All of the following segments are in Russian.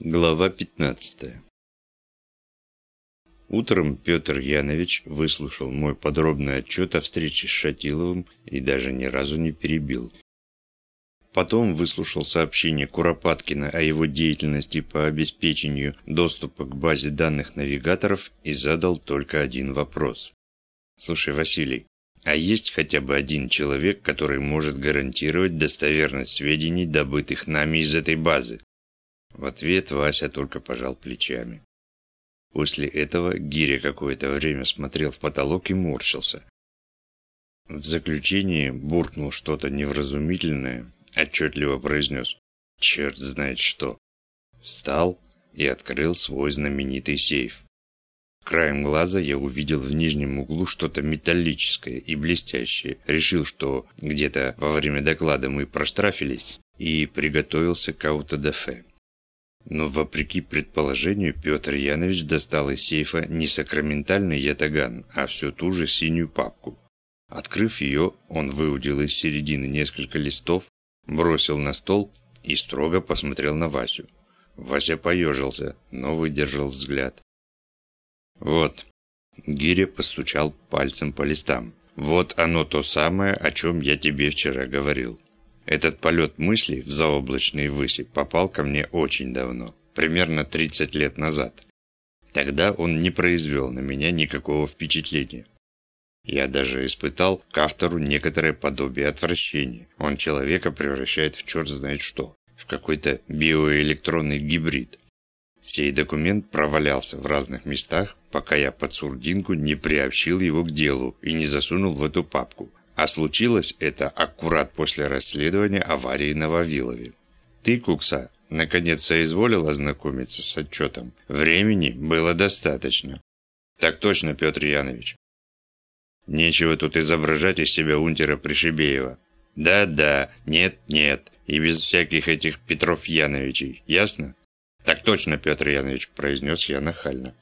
Глава 15 Утром Петр Янович выслушал мой подробный отчет о встрече с Шатиловым и даже ни разу не перебил. Потом выслушал сообщение Куропаткина о его деятельности по обеспечению доступа к базе данных навигаторов и задал только один вопрос. «Слушай, Василий, а есть хотя бы один человек, который может гарантировать достоверность сведений, добытых нами из этой базы?» В ответ Вася только пожал плечами. После этого Гиря какое-то время смотрел в потолок и морщился. В заключение буркнул что-то невразумительное, отчетливо произнес «Черт знает что». Встал и открыл свой знаменитый сейф. Краем глаза я увидел в нижнем углу что-то металлическое и блестящее. Решил, что где-то во время доклада мы проштрафились и приготовился к аутодафе. Но, вопреки предположению, Петр Янович достал из сейфа не сакраментальный ятаган, а всю ту же синюю папку. Открыв ее, он выудил из середины несколько листов, бросил на стол и строго посмотрел на Васю. Вася поежился, но выдержал взгляд. «Вот». Гиря постучал пальцем по листам. «Вот оно то самое, о чем я тебе вчера говорил. Этот полет мысли в заоблачные выси попал ко мне очень давно, примерно 30 лет назад. Тогда он не произвел на меня никакого впечатления. Я даже испытал к автору некоторое подобие отвращения. Он человека превращает в черт знает что, в какой-то биоэлектронный гибрид. Сей документ провалялся в разных местах, пока я под сурдинку не приобщил его к делу и не засунул в эту папку, а случилось это аккурат после расследования аварии на Вавилове. Ты, Кукса, наконец соизволил ознакомиться с отчетом. Времени было достаточно. Так точно, Петр Янович. Нечего тут изображать из себя унтера Пришибеева. Да-да, нет-нет, и без всяких этих Петров Яновичей, ясно? Так точно, Петр Янович, произнес я нахально.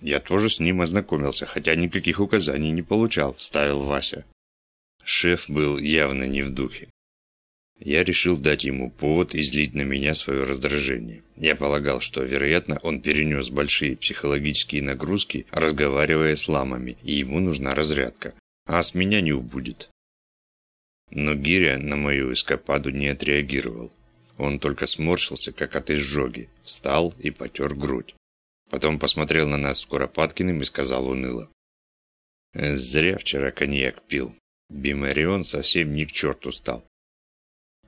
Я тоже с ним ознакомился, хотя никаких указаний не получал, вставил Вася. Шеф был явно не в духе. Я решил дать ему повод излить на меня свое раздражение. Я полагал, что, вероятно, он перенес большие психологические нагрузки, разговаривая с ламами, и ему нужна разрядка. А с меня не убудет. Но Гиря на мою эскападу не отреагировал. Он только сморщился, как от изжоги, встал и потер грудь. Потом посмотрел на нас с Куропаткиным и сказал уныло. «Зря вчера коньяк пил. Бимарион совсем ни к черту стал.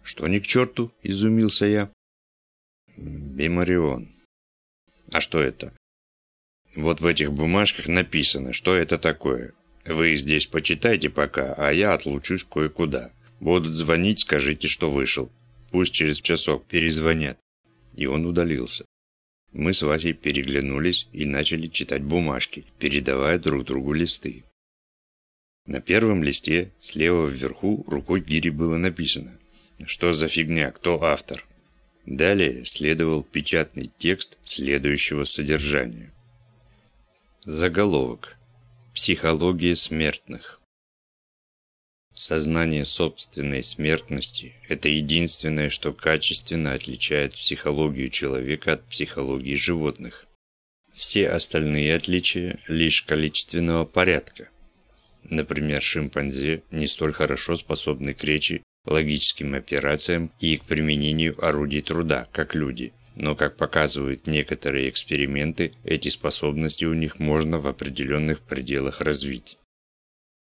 «Что ни к черту?» – изумился я. «Бимарион. А что это?» «Вот в этих бумажках написано, что это такое. Вы здесь почитайте пока, а я отлучусь кое-куда. Будут звонить, скажите, что вышел. Пусть через часок перезвонят». И он удалился. Мы с Васей переглянулись и начали читать бумажки, передавая друг другу листы. На первом листе, слева вверху, рукой Гири было написано «Что за фигня? Кто автор?» Далее следовал печатный текст следующего содержания. Заголовок. Психология смертных. Сознание собственной смертности – это единственное, что качественно отличает психологию человека от психологии животных. Все остальные отличия – лишь количественного порядка. Например, шимпанзе не столь хорошо способны к речи, логическим операциям и к применению орудий труда, как люди. Но, как показывают некоторые эксперименты, эти способности у них можно в определенных пределах развить.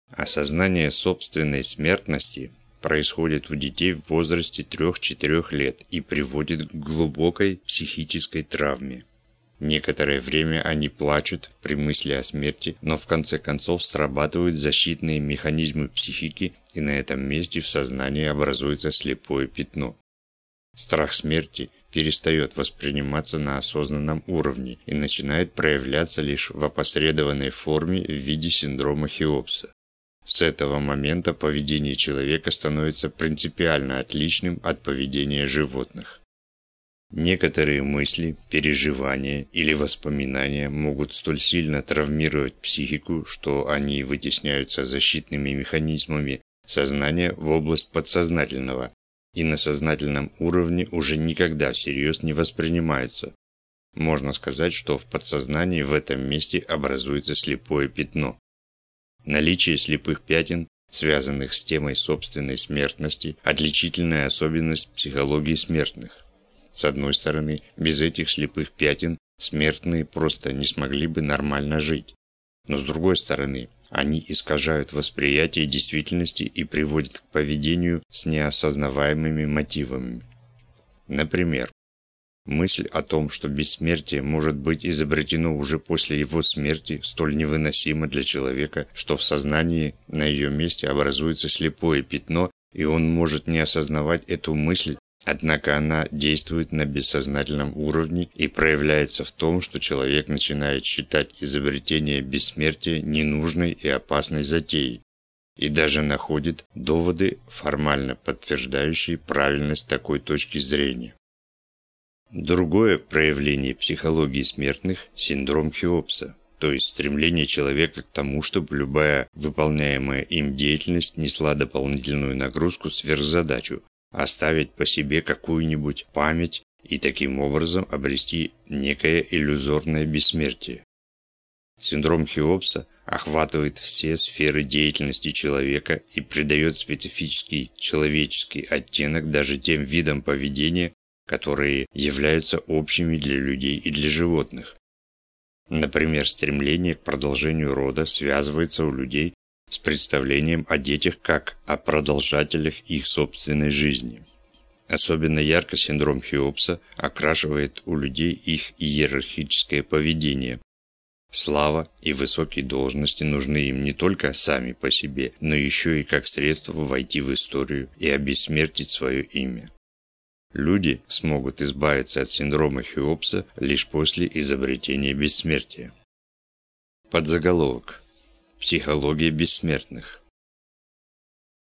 Осознание собственной смертности происходит у детей в возрасте 3-4 лет и приводит к глубокой психической травме. Некоторое время они плачут при мысли о смерти, но в конце концов срабатывают защитные механизмы психики, и на этом месте в сознании образуется слепое пятно. Страх смерти перестает восприниматься на осознанном уровне и начинает проявляться лишь в опосредованной форме в виде синдрома Хеопса. С этого момента поведение человека становится принципиально отличным от поведения животных. Некоторые мысли, переживания или воспоминания могут столь сильно травмировать психику, что они вытесняются защитными механизмами сознания в область подсознательного и на сознательном уровне уже никогда всерьез не воспринимаются. Можно сказать, что в подсознании в этом месте образуется слепое пятно. Наличие слепых пятен, связанных с темой собственной смертности, отличительная особенность психологии смертных. С одной стороны, без этих слепых пятен смертные просто не смогли бы нормально жить. Но с другой стороны, они искажают восприятие действительности и приводят к поведению с неосознаваемыми мотивами. Например, мысль о том, что бессмертие может быть изобретено уже после его смерти, столь невыносима для человека, что в сознании на ее месте образуется слепое пятно, и он может не осознавать эту мысль Однако она действует на бессознательном уровне и проявляется в том, что человек начинает считать изобретение бессмертия ненужной и опасной затеей и даже находит доводы, формально подтверждающие правильность такой точки зрения. Другое проявление психологии смертных – синдром Хеопса, то есть стремление человека к тому, чтобы любая выполняемая им деятельность несла дополнительную нагрузку сверхзадачу, оставить по себе какую-нибудь память и таким образом обрести некое иллюзорное бессмертие. Синдром Хеопса охватывает все сферы деятельности человека и придает специфический человеческий оттенок даже тем видам поведения, которые являются общими для людей и для животных. Например, стремление к продолжению рода связывается у людей с представлением о детях как о продолжателях их собственной жизни. Особенно ярко синдром Хеопса окрашивает у людей их иерархическое поведение. Слава и высокие должности нужны им не только сами по себе, но еще и как средство войти в историю и обессмертить свое имя. Люди смогут избавиться от синдрома Хеопса лишь после изобретения бессмертия. Подзаголовок. Психология бессмертных.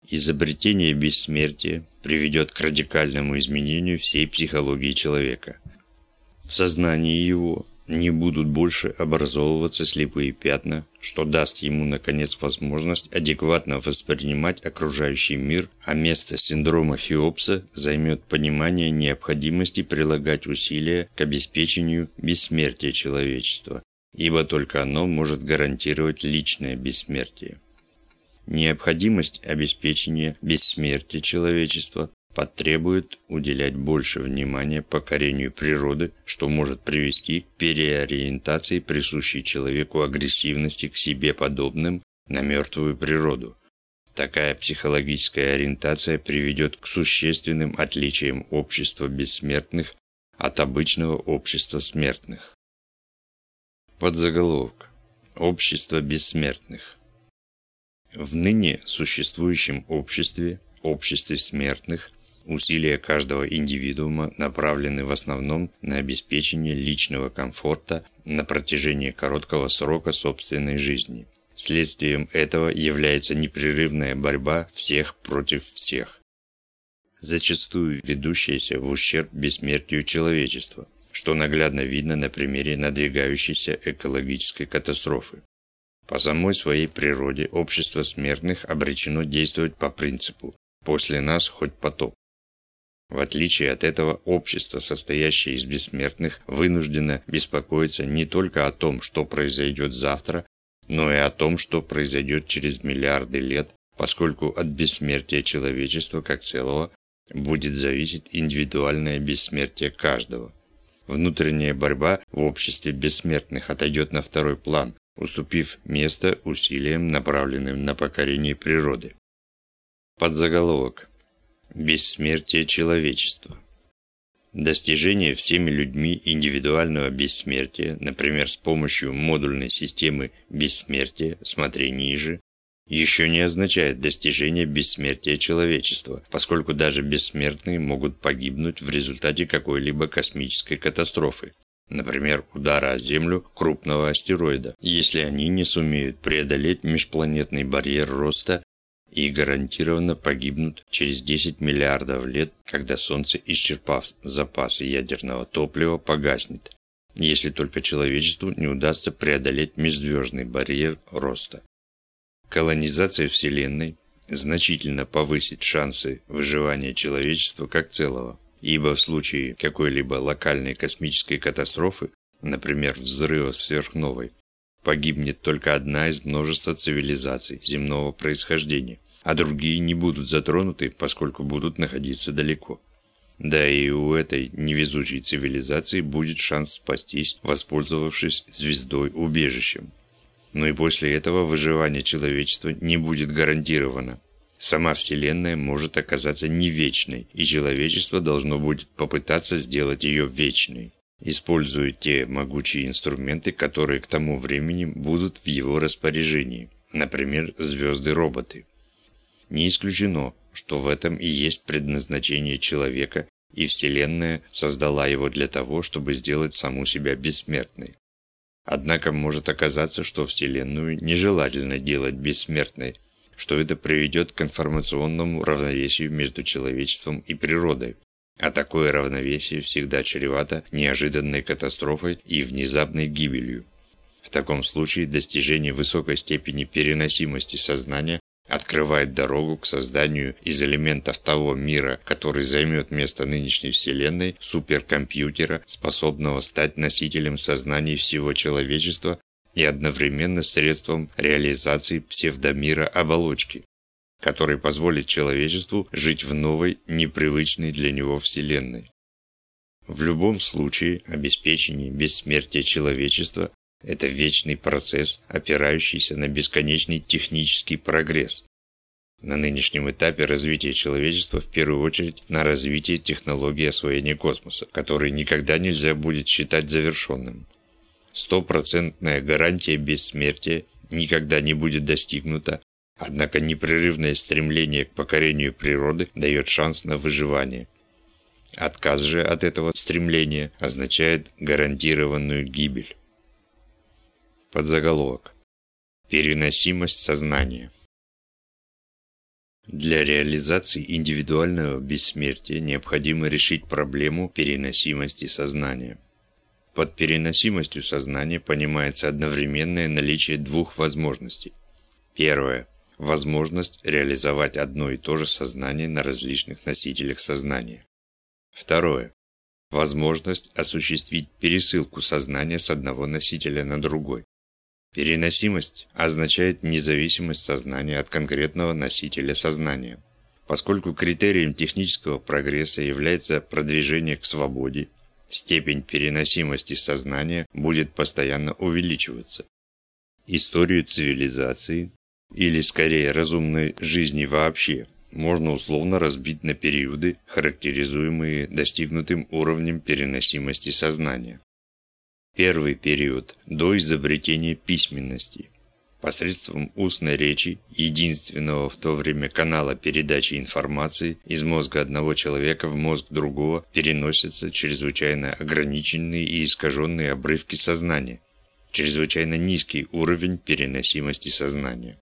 Изобретение бессмертия приведет к радикальному изменению всей психологии человека. В сознании его не будут больше образовываться слепые пятна, что даст ему, наконец, возможность адекватно воспринимать окружающий мир, а место синдрома Хеопса займет понимание необходимости прилагать усилия к обеспечению бессмертия человечества, ибо только оно может гарантировать личное бессмертие. Необходимость обеспечения бессмертия человечества потребует уделять больше внимания покорению природы, что может привести к переориентации присущей человеку агрессивности к себе подобным на мертвую природу. Такая психологическая ориентация приведет к существенным отличиям общества бессмертных от обычного общества смертных. Подзаголовок. Общество бессмертных. В ныне существующем обществе, обществе смертных, усилия каждого индивидуума направлены в основном на обеспечение личного комфорта на протяжении короткого срока собственной жизни. Следствием этого является непрерывная борьба всех против всех, зачастую ведущаяся в ущерб бессмертию человечества – что наглядно видно на примере надвигающейся экологической катастрофы. По самой своей природе общество смертных обречено действовать по принципу «после нас хоть потоп». В отличие от этого, общество, состоящее из бессмертных, вынуждено беспокоиться не только о том, что произойдет завтра, но и о том, что произойдет через миллиарды лет, поскольку от бессмертия человечества как целого будет зависеть индивидуальное бессмертие каждого. Внутренняя борьба в обществе бессмертных отойдет на второй план, уступив место усилиям, направленным на покорение природы. Подзаголовок. Бессмертие человечества. Достижение всеми людьми индивидуального бессмертия, например, с помощью модульной системы бессмертия, смотри ниже, еще не означает достижение бессмертия человечества, поскольку даже бессмертные могут погибнуть в результате какой-либо космической катастрофы, например, удара о Землю крупного астероида, если они не сумеют преодолеть межпланетный барьер роста и гарантированно погибнут через 10 миллиардов лет, когда Солнце, исчерпав запасы ядерного топлива, погаснет, если только человечеству не удастся преодолеть межзвездный барьер роста. Колонизация Вселенной значительно повысить шансы выживания человечества как целого, ибо в случае какой-либо локальной космической катастрофы, например, взрыва сверхновой, погибнет только одна из множества цивилизаций земного происхождения, а другие не будут затронуты, поскольку будут находиться далеко. Да и у этой невезучей цивилизации будет шанс спастись, воспользовавшись звездой-убежищем. Но и после этого выживание человечества не будет гарантировано. Сама Вселенная может оказаться не вечной, и человечество должно будет попытаться сделать ее вечной, используя те могучие инструменты, которые к тому времени будут в его распоряжении, например, звезды-роботы. Не исключено, что в этом и есть предназначение человека, и Вселенная создала его для того, чтобы сделать саму себя бессмертной. Однако может оказаться, что Вселенную нежелательно делать бессмертной, что это приведет к информационному равновесию между человечеством и природой. А такое равновесие всегда чревато неожиданной катастрофой и внезапной гибелью. В таком случае достижение высокой степени переносимости сознания открывает дорогу к созданию из элементов того мира, который займет место нынешней Вселенной, суперкомпьютера, способного стать носителем сознаний всего человечества и одновременно средством реализации псевдомира оболочки, который позволит человечеству жить в новой, непривычной для него Вселенной. В любом случае, обеспечение бессмертия человечества – это вечный процесс, опирающийся на бесконечный технический прогресс. На нынешнем этапе развития человечества в первую очередь на развитие технологии освоения космоса, который никогда нельзя будет считать завершенным. Стопроцентная гарантия бессмертия никогда не будет достигнута, однако непрерывное стремление к покорению природы дает шанс на выживание. Отказ же от этого стремления означает гарантированную гибель. Подзаголовок. Переносимость сознания. Для реализации индивидуального бессмертия необходимо решить проблему переносимости сознания. Под переносимостью сознания понимается одновременное наличие двух возможностей. Первое. Возможность реализовать одно и то же сознание на различных носителях сознания. Второе. Возможность осуществить пересылку сознания с одного носителя на другой. Переносимость означает независимость сознания от конкретного носителя сознания. Поскольку критерием технического прогресса является продвижение к свободе, степень переносимости сознания будет постоянно увеличиваться. Историю цивилизации, или скорее разумной жизни вообще, можно условно разбить на периоды, характеризуемые достигнутым уровнем переносимости сознания. Первый период – до изобретения письменности. Посредством устной речи, единственного в то время канала передачи информации, из мозга одного человека в мозг другого переносятся чрезвычайно ограниченные и искаженные обрывки сознания, чрезвычайно низкий уровень переносимости сознания.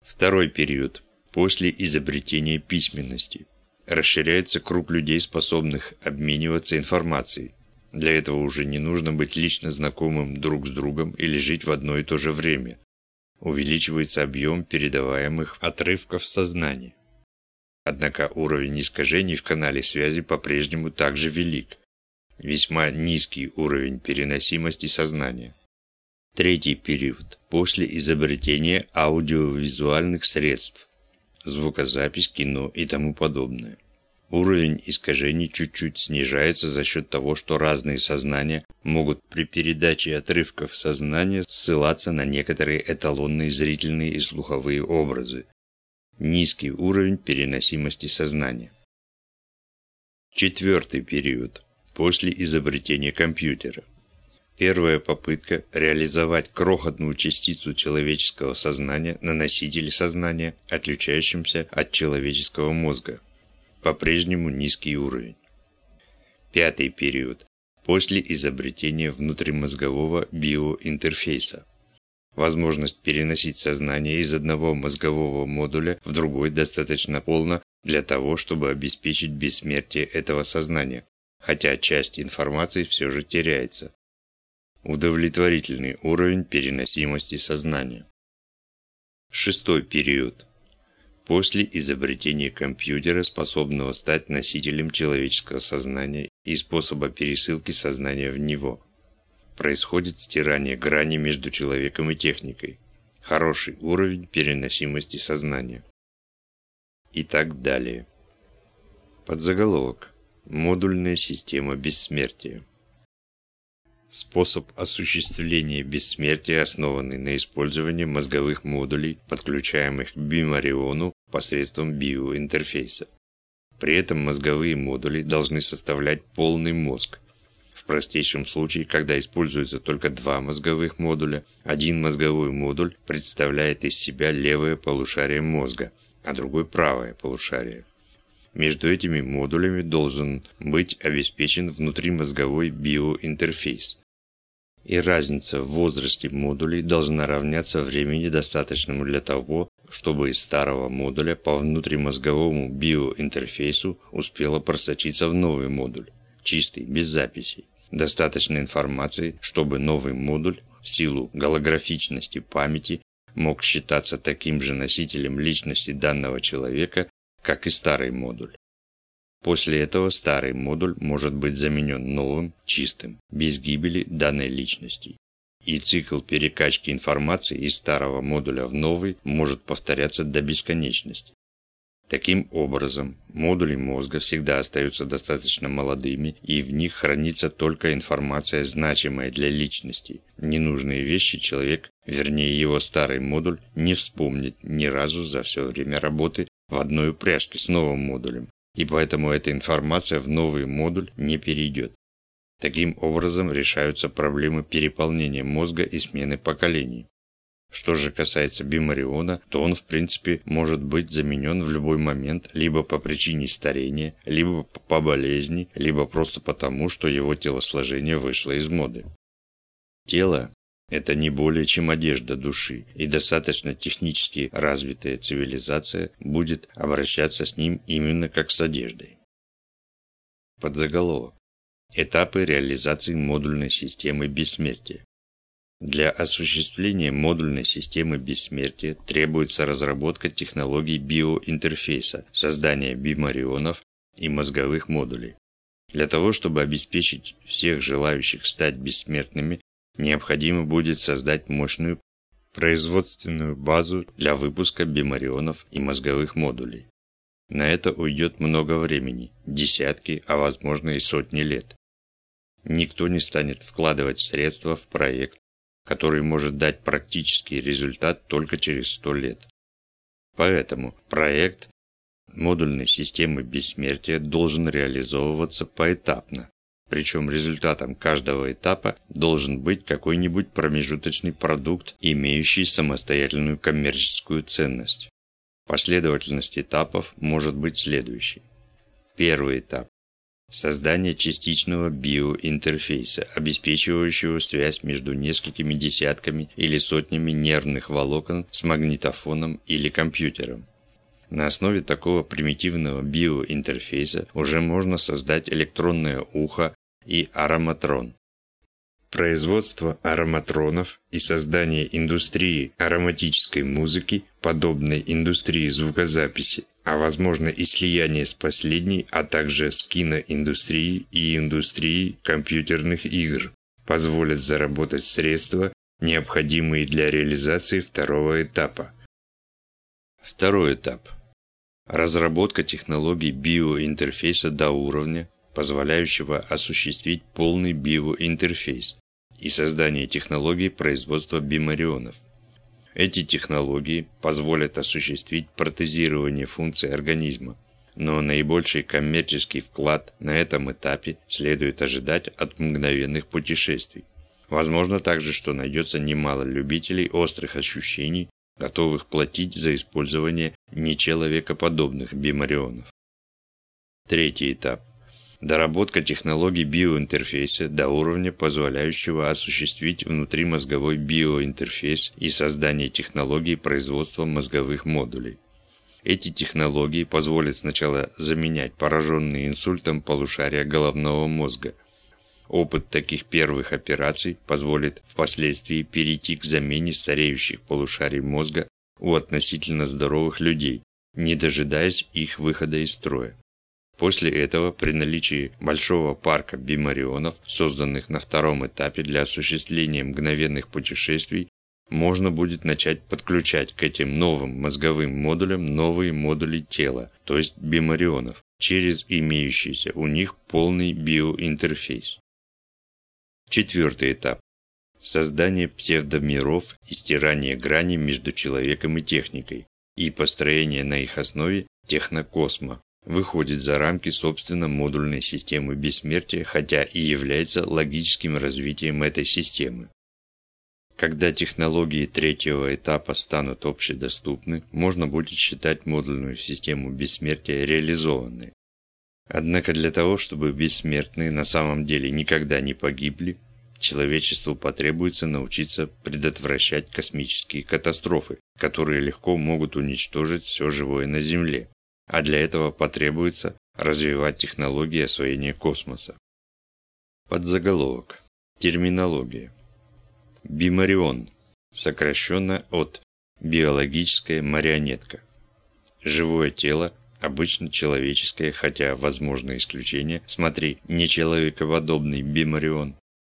Второй период – после изобретения письменности. Расширяется круг людей, способных обмениваться информацией. Для этого уже не нужно быть лично знакомым друг с другом или жить в одно и то же время увеличивается объем передаваемых отрывков сознания. Однако уровень искажений в канале связи по-прежнему также велик. Весьма низкий уровень переносимости сознания. Третий период. После изобретения аудиовизуальных средств. Звукозапись, кино и тому подобное. Уровень искажений чуть-чуть снижается за счет того, что разные сознания могут при передаче отрывков сознания ссылаться на некоторые эталонные зрительные и слуховые образы. Низкий уровень переносимости сознания. Четвертый период. После изобретения компьютера. Первая попытка реализовать крохотную частицу человеческого сознания на носителе сознания, отличающемся от человеческого мозга по-прежнему низкий уровень. Пятый период. После изобретения внутримозгового биоинтерфейса. Возможность переносить сознание из одного мозгового модуля в другой достаточно полно для того, чтобы обеспечить бессмертие этого сознания, хотя часть информации все же теряется. Удовлетворительный уровень переносимости сознания. Шестой период после изобретения компьютера, способного стать носителем человеческого сознания и способа пересылки сознания в него. Происходит стирание грани между человеком и техникой. Хороший уровень переносимости сознания. И так далее. Подзаголовок. Модульная система бессмертия. Способ осуществления бессмертия, основанный на использовании мозговых модулей, подключаемых к бимариону посредством биоинтерфейса. При этом мозговые модули должны составлять полный мозг. В простейшем случае, когда используются только два мозговых модуля, один мозговой модуль представляет из себя левое полушарие мозга, а другой правое полушарие. Между этими модулями должен быть обеспечен внутримозговой биоинтерфейс и разница в возрасте модулей должна равняться времени, достаточному для того, чтобы из старого модуля по внутримозговому биоинтерфейсу успела просочиться в новый модуль, чистый, без записей. Достаточно информации, чтобы новый модуль в силу голографичности памяти мог считаться таким же носителем личности данного человека, как и старый модуль. После этого старый модуль может быть заменен новым, чистым, без гибели данной личности. И цикл перекачки информации из старого модуля в новый может повторяться до бесконечности. Таким образом, модули мозга всегда остаются достаточно молодыми, и в них хранится только информация, значимая для личности. Ненужные вещи человек, вернее его старый модуль, не вспомнит ни разу за все время работы в одной упряжке с новым модулем, и поэтому эта информация в новый модуль не перейдет. Таким образом решаются проблемы переполнения мозга и смены поколений. Что же касается бимариона, то он в принципе может быть заменен в любой момент либо по причине старения, либо по болезни, либо просто потому, что его телосложение вышло из моды. Тело это не более чем одежда души, и достаточно технически развитая цивилизация будет обращаться с ним именно как с одеждой. Подзаголовок. Этапы реализации модульной системы бессмертия. Для осуществления модульной системы бессмертия требуется разработка технологий биоинтерфейса, создание бимарионов и мозговых модулей. Для того, чтобы обеспечить всех желающих стать бессмертными, необходимо будет создать мощную производственную базу для выпуска бимарионов и мозговых модулей. На это уйдет много времени, десятки, а возможно и сотни лет. Никто не станет вкладывать средства в проект, который может дать практический результат только через 100 лет. Поэтому проект модульной системы бессмертия должен реализовываться поэтапно, причем результатом каждого этапа должен быть какой-нибудь промежуточный продукт, имеющий самостоятельную коммерческую ценность. Последовательность этапов может быть следующей. Первый этап. Создание частичного биоинтерфейса, обеспечивающего связь между несколькими десятками или сотнями нервных волокон с магнитофоном или компьютером. На основе такого примитивного биоинтерфейса уже можно создать электронное ухо и ароматрон. Производство ароматронов и создание индустрии ароматической музыки, подобной индустрии звукозаписи, а возможно и слияние с последней, а также с киноиндустрией и индустрией компьютерных игр, позволят заработать средства, необходимые для реализации второго этапа. Второй этап. Разработка технологий биоинтерфейса до уровня, позволяющего осуществить полный биоинтерфейс и создание технологий производства бимарионов. Эти технологии позволят осуществить протезирование функций организма, но наибольший коммерческий вклад на этом этапе следует ожидать от мгновенных путешествий. Возможно также, что найдется немало любителей острых ощущений, готовых платить за использование нечеловекоподобных бимарионов. Третий этап Доработка технологий биоинтерфейса до уровня, позволяющего осуществить внутримозговой биоинтерфейс и создание технологий производства мозговых модулей. Эти технологии позволят сначала заменять пораженные инсультом полушария головного мозга. Опыт таких первых операций позволит впоследствии перейти к замене стареющих полушарий мозга у относительно здоровых людей, не дожидаясь их выхода из строя. После этого, при наличии большого парка бимарионов, созданных на втором этапе для осуществления мгновенных путешествий, можно будет начать подключать к этим новым мозговым модулям новые модули тела, то есть бимарионов, через имеющийся у них полный биоинтерфейс. Четвертый этап. Создание псевдомиров и стирание грани между человеком и техникой, и построение на их основе технокосма, выходит за рамки собственно модульной системы бессмертия, хотя и является логическим развитием этой системы. Когда технологии третьего этапа станут общедоступны, можно будет считать модульную систему бессмертия реализованной. Однако для того, чтобы бессмертные на самом деле никогда не погибли, человечеству потребуется научиться предотвращать космические катастрофы, которые легко могут уничтожить все живое на Земле. А для этого потребуется развивать технологии освоения космоса. Подзаголовок. Терминология. Бимарион, сокращенно от биологическая марионетка. Живое тело, обычно человеческое, хотя возможно исключение, смотри, нечеловекоподобный бимарион,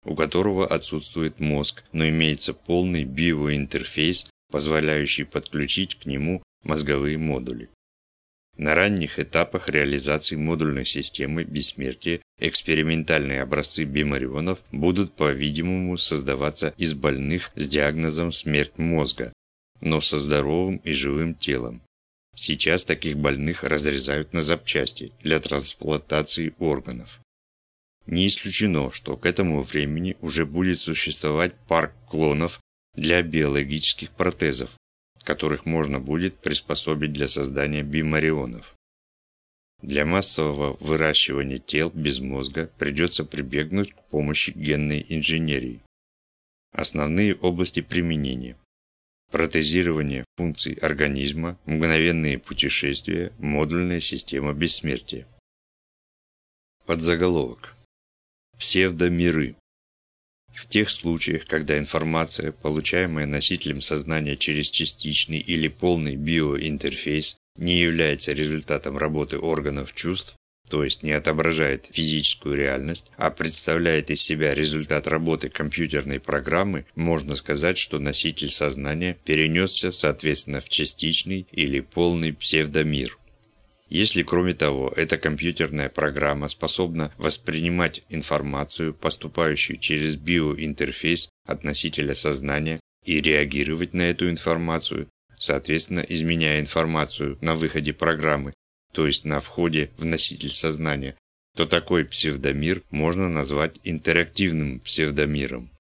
у которого отсутствует мозг, но имеется полный биоинтерфейс, позволяющий подключить к нему мозговые модули. На ранних этапах реализации модульной системы бессмертия экспериментальные образцы бимарионов будут, по-видимому, создаваться из больных с диагнозом смерть мозга, но со здоровым и живым телом. Сейчас таких больных разрезают на запчасти для трансплантации органов. Не исключено, что к этому времени уже будет существовать парк клонов для биологических протезов, которых можно будет приспособить для создания бимарионов. Для массового выращивания тел без мозга придется прибегнуть к помощи генной инженерии. Основные области применения. Протезирование функций организма, мгновенные путешествия, модульная система бессмертия. Подзаголовок. Псевдомиры. В тех случаях, когда информация, получаемая носителем сознания через частичный или полный биоинтерфейс, не является результатом работы органов чувств, то есть не отображает физическую реальность, а представляет из себя результат работы компьютерной программы, можно сказать, что носитель сознания перенесся, соответственно, в частичный или полный псевдомир. Если, кроме того, эта компьютерная программа способна воспринимать информацию, поступающую через биоинтерфейс от носителя сознания, и реагировать на эту информацию, соответственно, изменяя информацию на выходе программы, то есть на входе в носитель сознания, то такой псевдомир можно назвать интерактивным псевдомиром.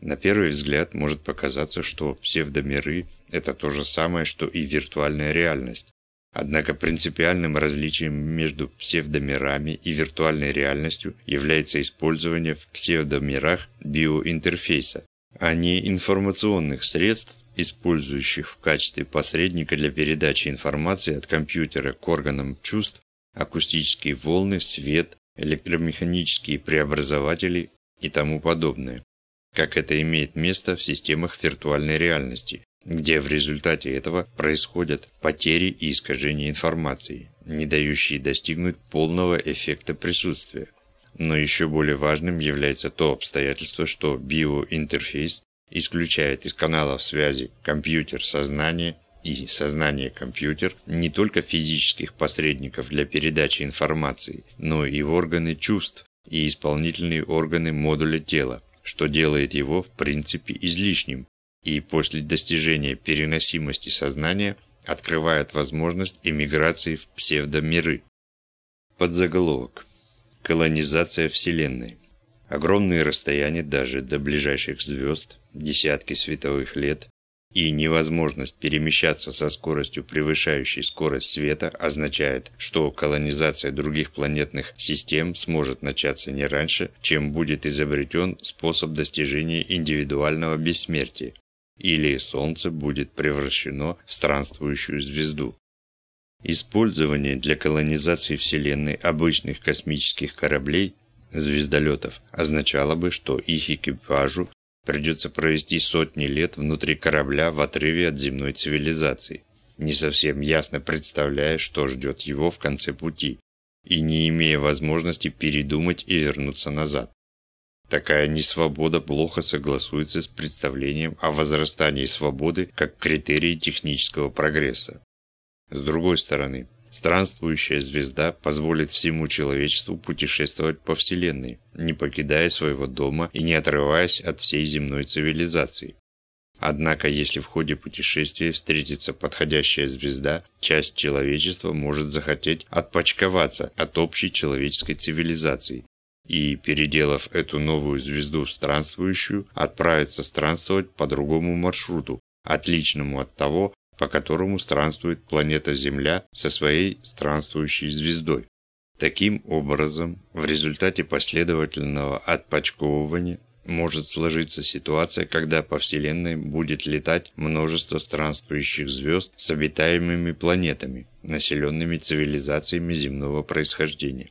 На первый взгляд может показаться, что псевдомиры – это то же самое, что и виртуальная реальность. Однако принципиальным различием между псевдомирами и виртуальной реальностью является использование в псевдомирах биоинтерфейса, а не информационных средств, использующих в качестве посредника для передачи информации от компьютера к органам чувств акустические волны, свет, электромеханические преобразователи и тому подобное, как это имеет место в системах виртуальной реальности, где в результате этого происходят потери и искажения информации, не дающие достигнуть полного эффекта присутствия. Но еще более важным является то обстоятельство, что биоинтерфейс исключает из каналов связи компьютер-сознание и сознание-компьютер не только физических посредников для передачи информации, но и органы чувств и исполнительные органы модуля тела, что делает его в принципе излишним, и после достижения переносимости сознания открывает возможность эмиграции в псевдомиры. Подзаголовок. Колонизация Вселенной. Огромные расстояния даже до ближайших звезд, десятки световых лет, и невозможность перемещаться со скоростью, превышающей скорость света, означает, что колонизация других планетных систем сможет начаться не раньше, чем будет изобретен способ достижения индивидуального бессмертия, или Солнце будет превращено в странствующую звезду. Использование для колонизации Вселенной обычных космических кораблей, звездолетов, означало бы, что их экипажу придется провести сотни лет внутри корабля в отрыве от земной цивилизации. не совсем ясно представляя, что ждет его в конце пути, и не имея возможности передумать и вернуться назад. Такая несвобода плохо согласуется с представлением о возрастании свободы как критерии технического прогресса. С другой стороны, странствующая звезда позволит всему человечеству путешествовать по Вселенной, не покидая своего дома и не отрываясь от всей земной цивилизации. Однако, если в ходе путешествия встретится подходящая звезда, часть человечества может захотеть отпочковаться от общей человеческой цивилизации и, переделав эту новую звезду в странствующую, отправиться странствовать по другому маршруту, отличному от того, по которому странствует планета Земля со своей странствующей звездой. Таким образом, в результате последовательного отпочковывания может сложиться ситуация, когда по Вселенной будет летать множество странствующих звезд с обитаемыми планетами, населенными цивилизациями земного происхождения.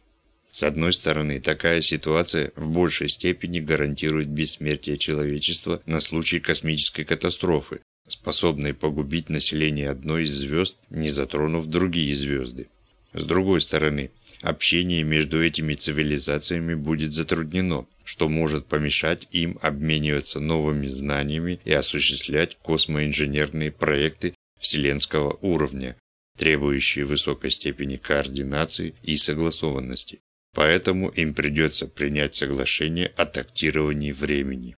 С одной стороны, такая ситуация в большей степени гарантирует бессмертие человечества на случай космической катастрофы, способной погубить население одной из звезд, не затронув другие звезды. С другой стороны, общение между этими цивилизациями будет затруднено, что может помешать им обмениваться новыми знаниями и осуществлять космоинженерные проекты вселенского уровня, требующие высокой степени координации и согласованности. Поэтому им придется принять соглашение о тактировании времени.